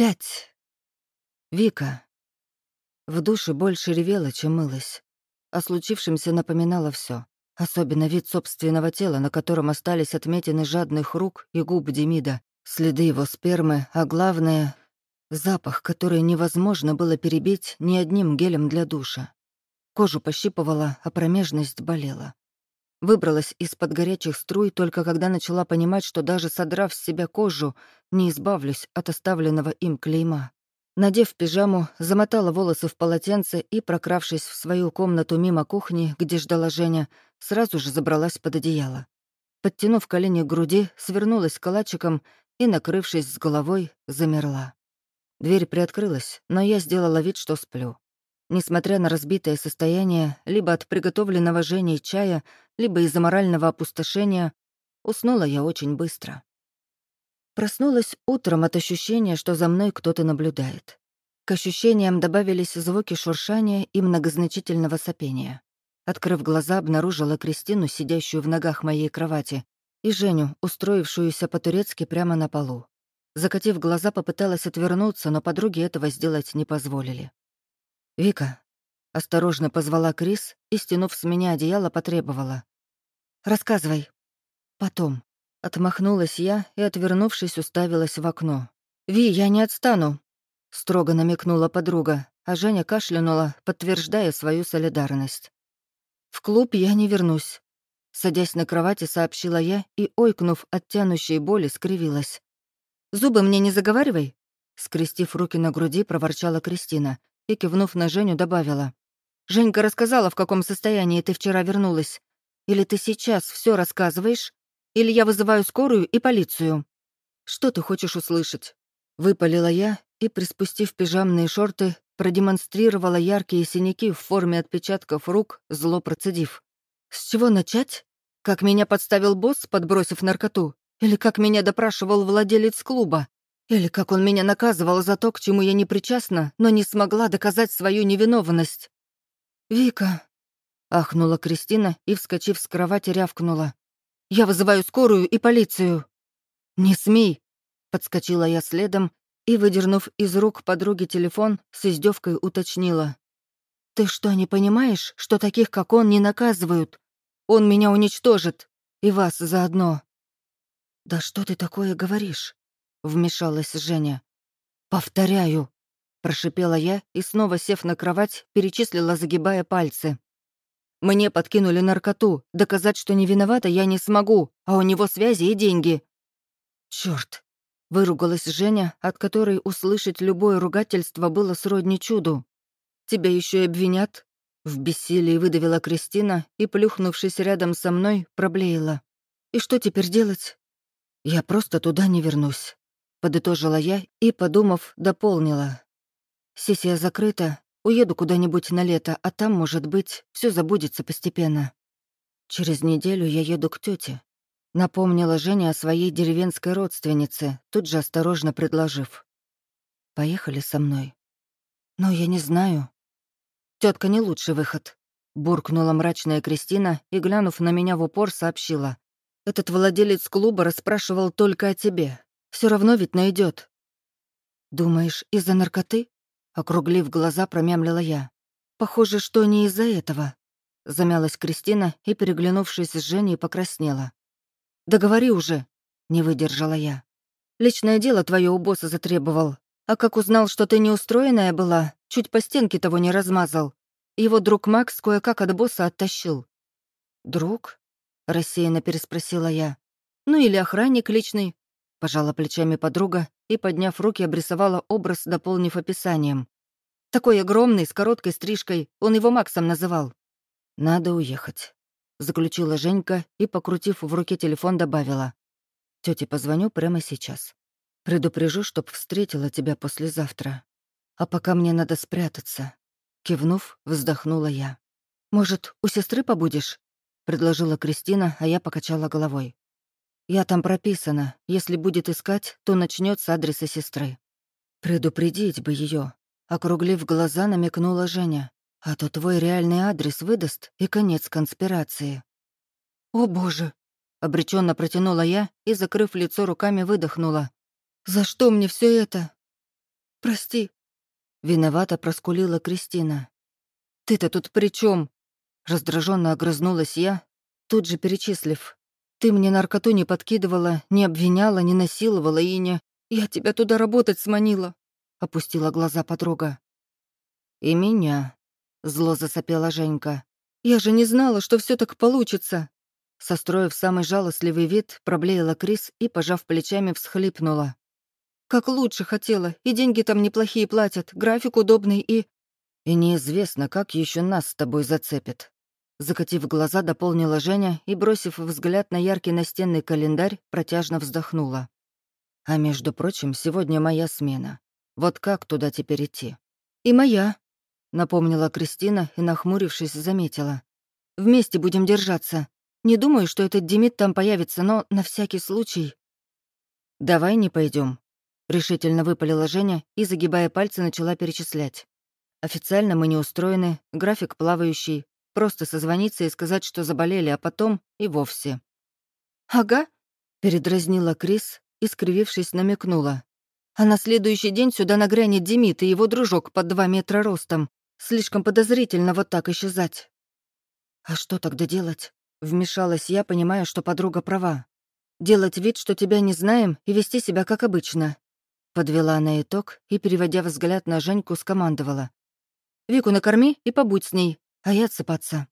Пять. Вика. В душе больше ревела, чем мылась. О случившемся напоминало все, Особенно вид собственного тела, на котором остались отметины жадных рук и губ Демида, следы его спермы, а главное — запах, который невозможно было перебить ни одним гелем для душа. Кожу пощипывала, а промежность болела. Выбралась из-под горячих струй только когда начала понимать, что даже содрав с себя кожу, не избавлюсь от оставленного им клейма. Надев пижаму, замотала волосы в полотенце и, прокравшись в свою комнату мимо кухни, где ждала Женя, сразу же забралась под одеяло. Подтянув колени к груди, свернулась калачиком и, накрывшись с головой, замерла. Дверь приоткрылась, но я сделала вид, что сплю. Несмотря на разбитое состояние, либо от приготовленного Женей чая, либо из-за морального опустошения, уснула я очень быстро. Проснулась утром от ощущения, что за мной кто-то наблюдает. К ощущениям добавились звуки шуршания и многозначительного сопения. Открыв глаза, обнаружила Кристину, сидящую в ногах моей кровати, и Женю, устроившуюся по-турецки прямо на полу. Закатив глаза, попыталась отвернуться, но подруги этого сделать не позволили. «Вика», — осторожно позвала Крис и, стянув с меня одеяло, потребовала. «Рассказывай». «Потом». Отмахнулась я и, отвернувшись, уставилась в окно. «Ви, я не отстану», — строго намекнула подруга, а Женя кашлянула, подтверждая свою солидарность. «В клуб я не вернусь», — садясь на кровати, сообщила я и, ойкнув от тянущей боли, скривилась. «Зубы мне не заговаривай», — скрестив руки на груди, проворчала Кристина и, кивнув на Женю, добавила. «Женька рассказала, в каком состоянии ты вчера вернулась. Или ты сейчас все рассказываешь, или я вызываю скорую и полицию». «Что ты хочешь услышать?» Выпалила я и, приспустив пижамные шорты, продемонстрировала яркие синяки в форме отпечатков рук, зло процедив. «С чего начать? Как меня подставил босс, подбросив наркоту? Или как меня допрашивал владелец клуба? Или как он меня наказывал за то, к чему я не причастна, но не смогла доказать свою невиновность. «Вика», — ахнула Кристина и, вскочив с кровати, рявкнула. «Я вызываю скорую и полицию». «Не смей», — подскочила я следом и, выдернув из рук подруги телефон, с издевкой уточнила. «Ты что, не понимаешь, что таких, как он, не наказывают? Он меня уничтожит, и вас заодно». «Да что ты такое говоришь?» — вмешалась Женя. «Повторяю», — прошипела я и, снова сев на кровать, перечислила, загибая пальцы. «Мне подкинули наркоту. Доказать, что не виновата, я не смогу, а у него связи и деньги». «Чёрт!» — выругалась Женя, от которой услышать любое ругательство было сродни чуду. «Тебя еще и обвинят?» В бессилии выдавила Кристина и, плюхнувшись рядом со мной, проблеяла. «И что теперь делать?» «Я просто туда не вернусь», Подытожила я и, подумав, дополнила. Сессия закрыта, уеду куда-нибудь на лето, а там, может быть, все забудется постепенно. Через неделю я еду к тете. Напомнила Женя о своей деревенской родственнице, тут же осторожно предложив. «Поехали со мной». «Но я не знаю». Тетка не лучший выход», — буркнула мрачная Кристина и, глянув на меня в упор, сообщила. «Этот владелец клуба расспрашивал только о тебе. Все равно ведь найдет. «Думаешь, из-за наркоты?» Округлив глаза, промямлила я. «Похоже, что не из-за этого». Замялась Кристина и, переглянувшись с Женей, покраснела. «Да говори уже!» — не выдержала я. «Личное дело твое у босса затребовал. А как узнал, что ты неустроенная была, чуть по стенке того не размазал. Его друг Макс кое-как от босса оттащил». «Друг?» — рассеянно переспросила я. «Ну или охранник личный, Пожала плечами подруга и, подняв руки, обрисовала образ, дополнив описанием. «Такой огромный, с короткой стрижкой, он его Максом называл». «Надо уехать», — заключила Женька и, покрутив в руке телефон, добавила. «Тёте позвоню прямо сейчас. Предупрежу, чтоб встретила тебя послезавтра. А пока мне надо спрятаться». Кивнув, вздохнула я. «Может, у сестры побудешь?» — предложила Кристина, а я покачала головой. Я там прописана. Если будет искать, то начнет с адреса сестры. Предупредить бы ее. Округлив глаза, намекнула Женя. А то твой реальный адрес выдаст, и конец конспирации. «О, боже!» — обреченно протянула я и, закрыв лицо руками, выдохнула. «За что мне все это?» прости». Виновато проскулила Кристина. «Ты-то тут при чем? Раздраженно огрызнулась я, тут же перечислив. «Ты мне наркоту не подкидывала, не обвиняла, не насиловала и не... Я тебя туда работать сманила», — опустила глаза подруга. «И меня», — зло засопела Женька. «Я же не знала, что все так получится». Состроив самый жалостливый вид, проблеяла Крис и, пожав плечами, всхлипнула. «Как лучше хотела, и деньги там неплохие платят, график удобный и...» «И неизвестно, как еще нас с тобой зацепят». Закатив глаза, дополнила Женя и, бросив взгляд на яркий настенный календарь, протяжно вздохнула. «А между прочим, сегодня моя смена. Вот как туда теперь идти?» «И моя», — напомнила Кристина и, нахмурившись, заметила. «Вместе будем держаться. Не думаю, что этот Демид там появится, но на всякий случай...» «Давай не пойдем, решительно выпалила Женя и, загибая пальцы, начала перечислять. «Официально мы не устроены, график плавающий, просто созвониться и сказать, что заболели, а потом и вовсе». «Ага», — передразнила Крис и, скривившись, намекнула. «А на следующий день сюда нагрянет Демид и его дружок под два метра ростом. Слишком подозрительно вот так исчезать». «А что тогда делать?» Вмешалась я, понимая, что подруга права. «Делать вид, что тебя не знаем, и вести себя как обычно». Подвела она итог и, переводя взгляд на Женьку, скомандовала. «Вику накорми и побудь с ней, а я отсыпаться».